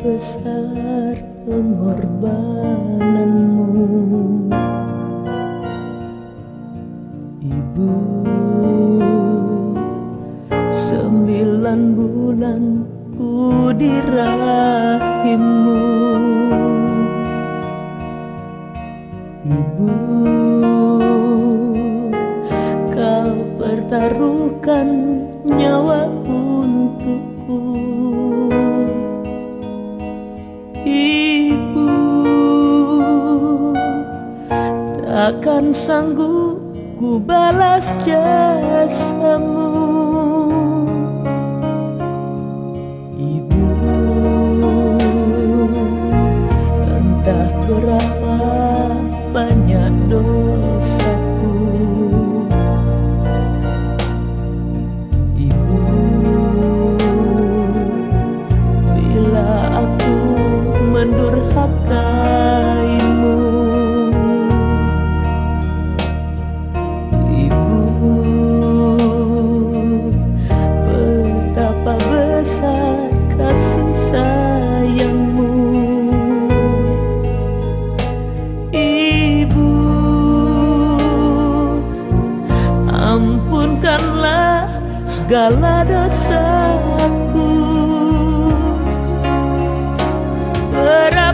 besar pengorbananmu. Ibu Sembilan bulan ku di rahimmu Ibu Kau pertaruhkan nyawa untukku. sanggup ku balas jasamu. Ibu entah berapa banyak dosa segala dosaku. Berapa